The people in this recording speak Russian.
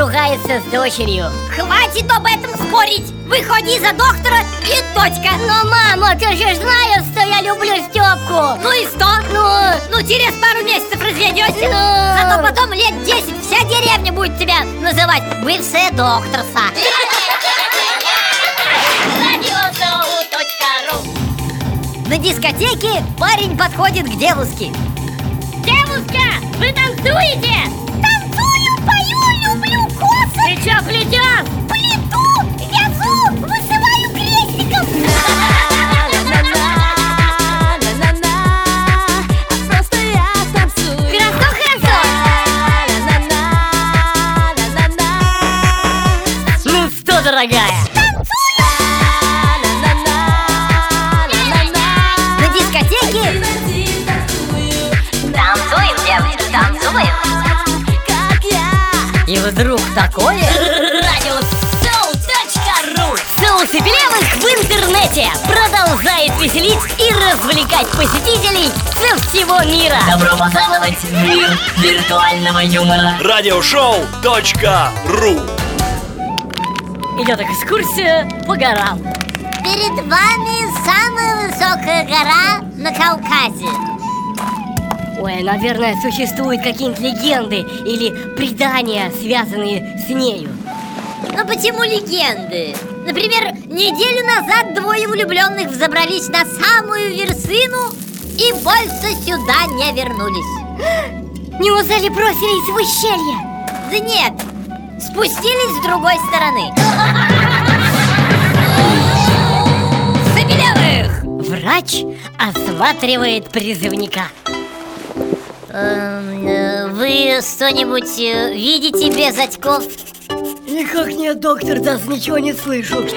ругается с дочерью Хватит об этом спорить! Выходи за доктора и точка! Но, мама, ты же знаешь, что я люблю Степку Ну и что? Ну, Ну через пару месяцев разведетесь Ну. Зато потом лет 10 вся деревня будет тебя называть бывшая докторса На дискотеке парень подходит к девушке Девушка, вы танцуете? Танцую, дорогая? На дискотеке. Танцуем, девочки, танцуем. И вдруг такое. Радио Соу.ру Соус и Пелевых в интернете. Продолжает веселить и развлекать посетителей со всего мира. Добро пожаловать в мир виртуального юмора. Радиошоу.ру Идет экскурсия по горам Перед вами самая высокая гора на Кавказе Ой, наверное, существуют какие-нибудь легенды или предания, связанные с нею Ну почему легенды? Например, неделю назад двое влюбленных взобрались на самую вершину и больше сюда не вернулись Неужели бросились в ущелье? Да нет, спустились с другой стороны Забелевых! Врач осматривает призывника Эм, э, Вы что-нибудь э, видите без очков? Никак нет, доктор, даже ничего не слышу